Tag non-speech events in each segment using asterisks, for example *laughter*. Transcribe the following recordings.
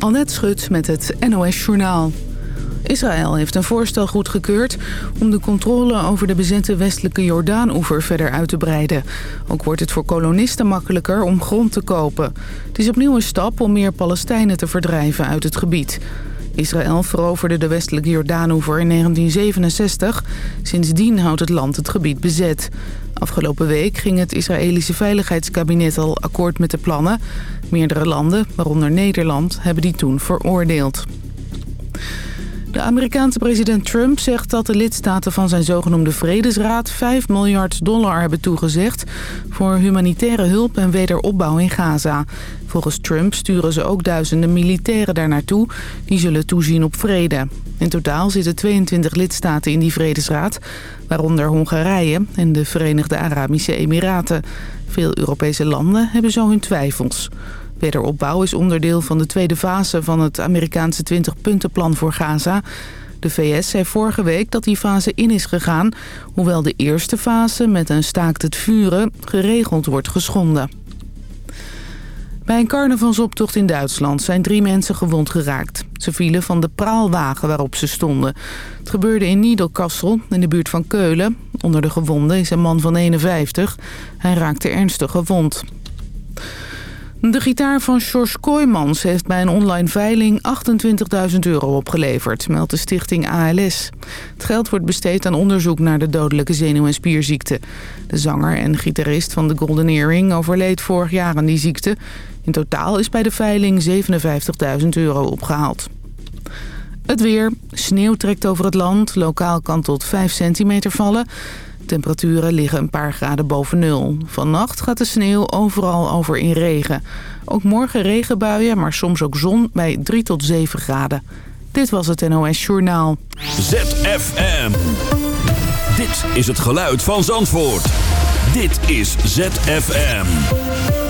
Annette Schut met het NOS Journaal. Israël heeft een voorstel goedgekeurd om de controle over de bezette westelijke Jordaan-oever verder uit te breiden. Ook wordt het voor kolonisten makkelijker om grond te kopen. Het is opnieuw een stap om meer Palestijnen te verdrijven uit het gebied. Israël veroverde de westelijke Jordaanoever in 1967. Sindsdien houdt het land het gebied bezet. Afgelopen week ging het Israëlische Veiligheidskabinet al akkoord met de plannen. Meerdere landen, waaronder Nederland, hebben die toen veroordeeld. De Amerikaanse president Trump zegt dat de lidstaten van zijn zogenoemde Vredesraad 5 miljard dollar hebben toegezegd voor humanitaire hulp en wederopbouw in Gaza. Volgens Trump sturen ze ook duizenden militairen daar naartoe die zullen toezien op vrede. In totaal zitten 22 lidstaten in die Vredesraad, waaronder Hongarije en de Verenigde Arabische Emiraten. Veel Europese landen hebben zo hun twijfels. Wederopbouw is onderdeel van de tweede fase van het Amerikaanse 20-puntenplan voor Gaza. De VS zei vorige week dat die fase in is gegaan... hoewel de eerste fase met een staakt het vuren geregeld wordt geschonden. Bij een carnavalsoptocht in Duitsland zijn drie mensen gewond geraakt. Ze vielen van de praalwagen waarop ze stonden. Het gebeurde in Niedelkassel, in de buurt van Keulen. Onder de gewonden is een man van 51. Hij raakte ernstig gewond. De gitaar van George Kooijmans heeft bij een online veiling 28.000 euro opgeleverd, meldt de stichting ALS. Het geld wordt besteed aan onderzoek naar de dodelijke zenuw- en spierziekte. De zanger en gitarist van de Golden Earring overleed vorig jaar aan die ziekte. In totaal is bij de veiling 57.000 euro opgehaald. Het weer. Sneeuw trekt over het land. Lokaal kan tot 5 centimeter vallen. Temperaturen liggen een paar graden boven nul. Vannacht gaat de sneeuw overal over in regen. Ook morgen regenbuien, maar soms ook zon bij 3 tot 7 graden. Dit was het NOS Journaal. ZFM. Dit is het geluid van Zandvoort. Dit is ZFM.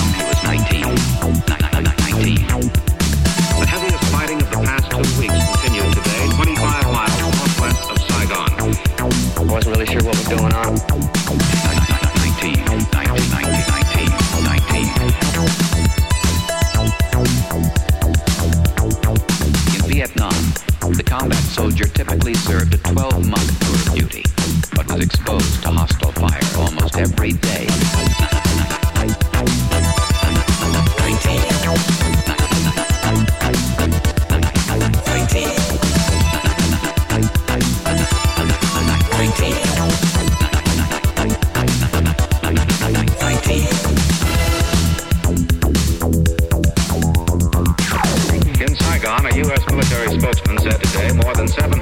what going on. 19, 19, 19, 19. In Vietnam, the combat soldier typically served a 12-month tour of duty, but was exposed to hostile fire almost every day. *laughs* 19. More than 700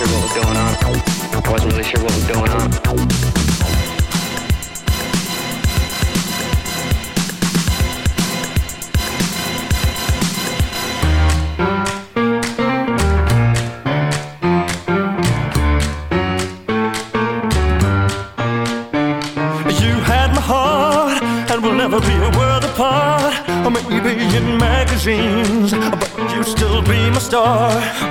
sure what was going on. I wasn't really sure what was going on. You had my heart, and we'll never be a world apart, or maybe in magazines, but you still be my star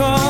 Day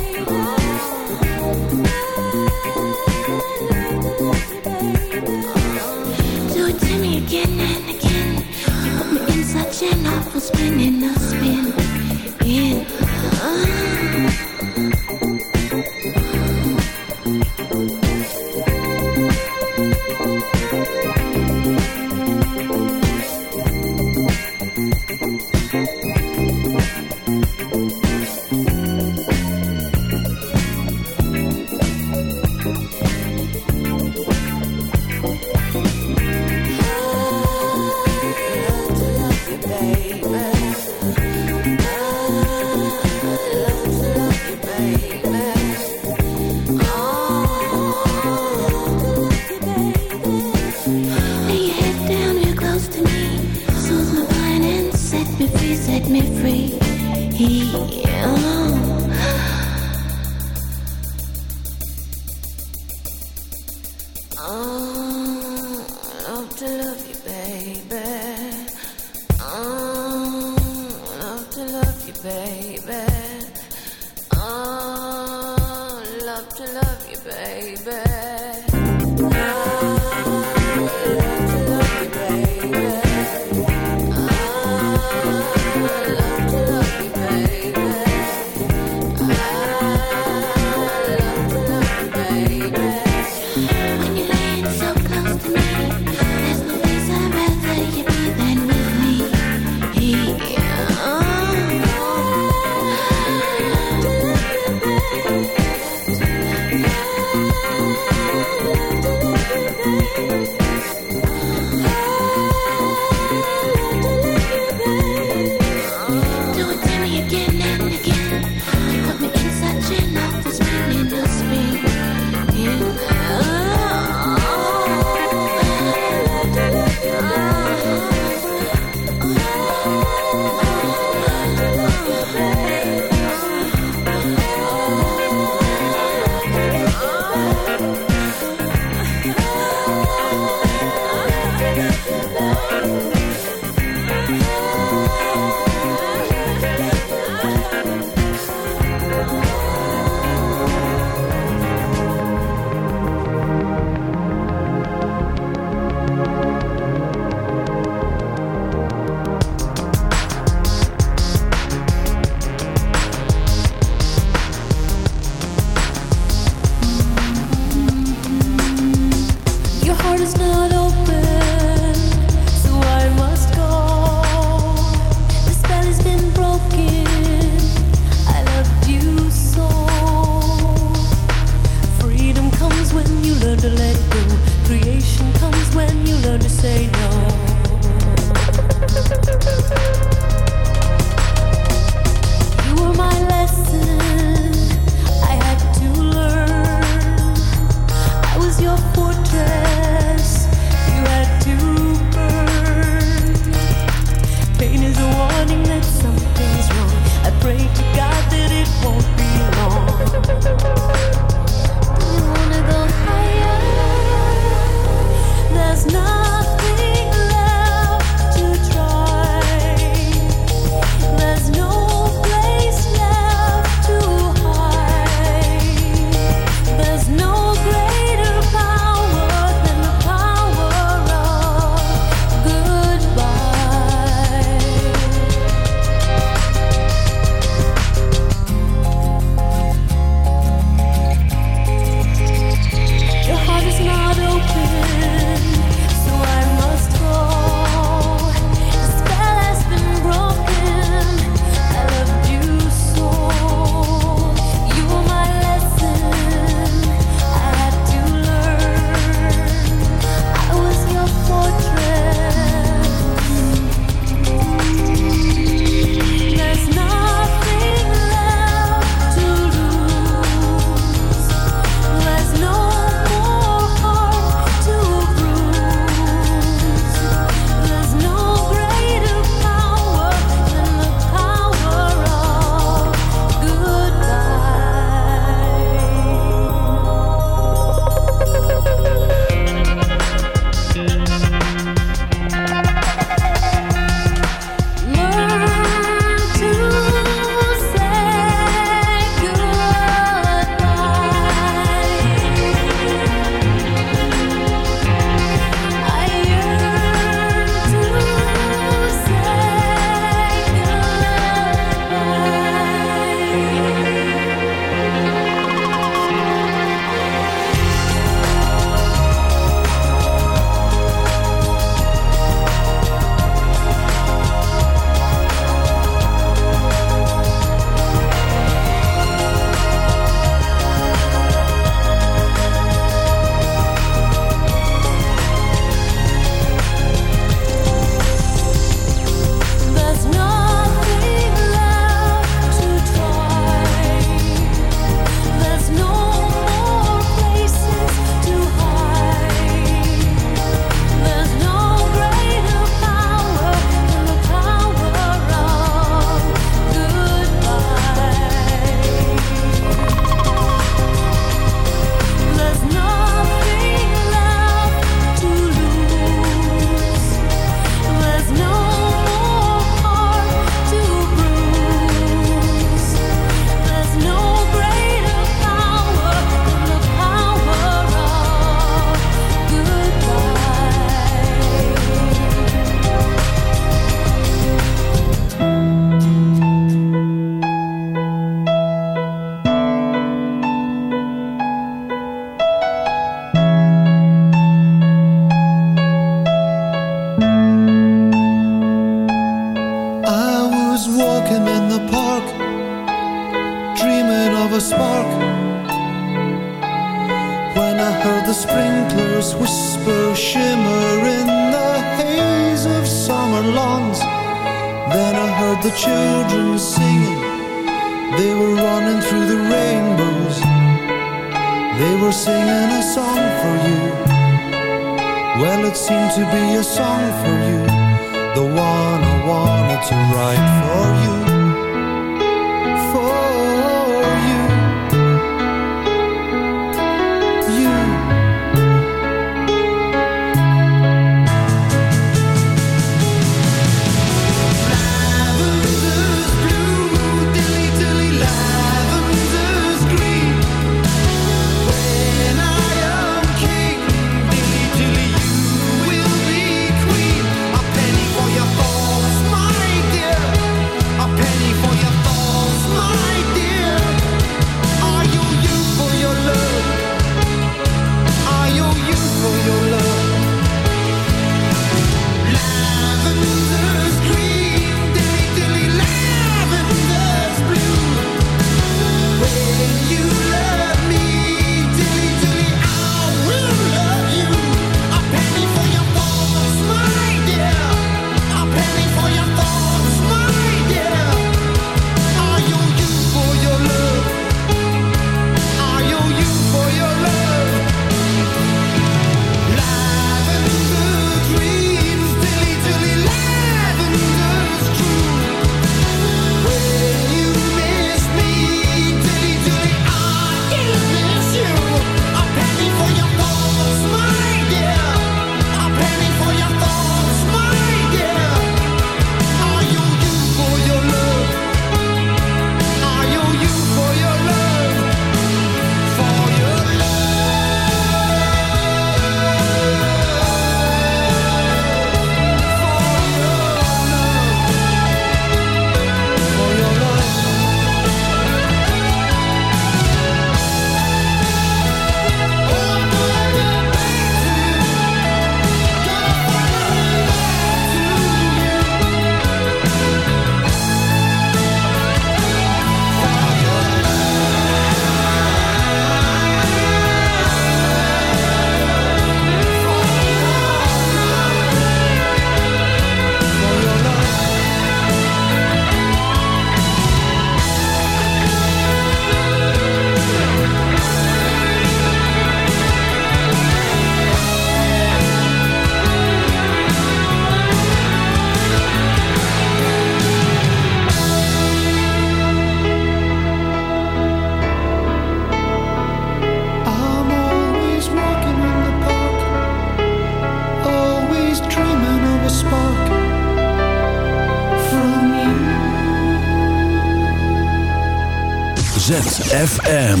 ZFM.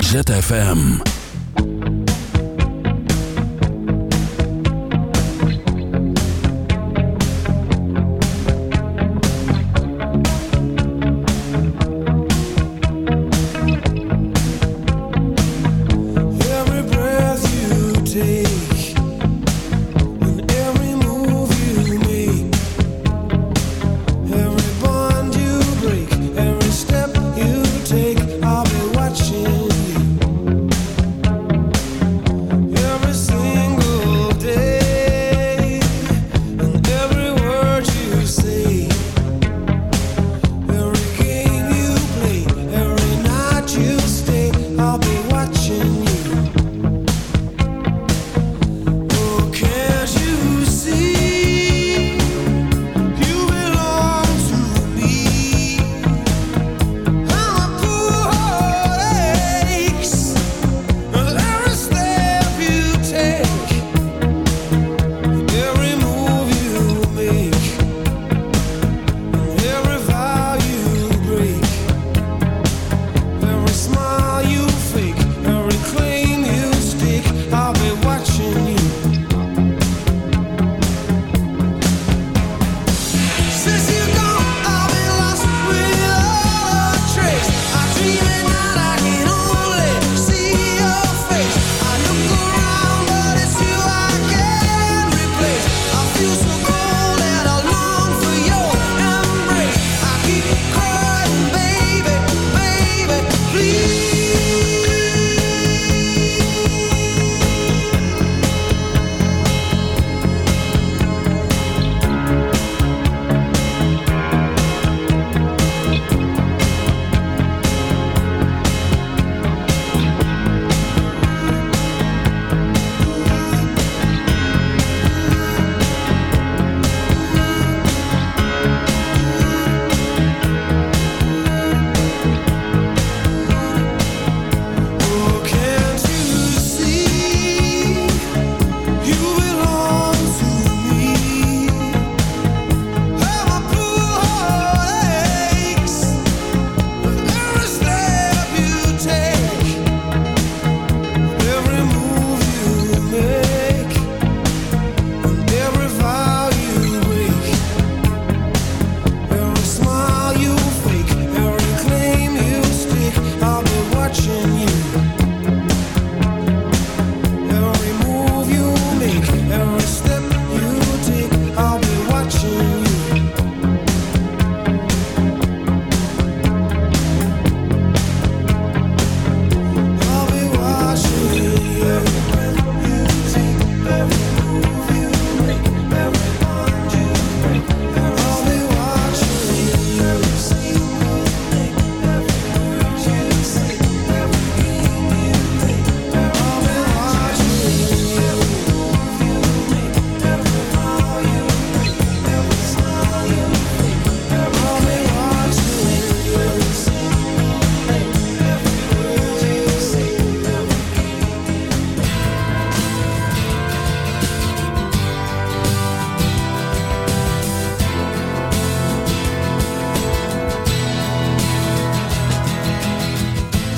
ZFM.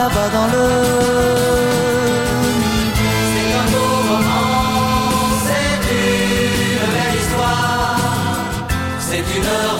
là-bas dans le. C'est un beau roman, c'est une belle histoire. C'est une romance